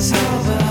It's over.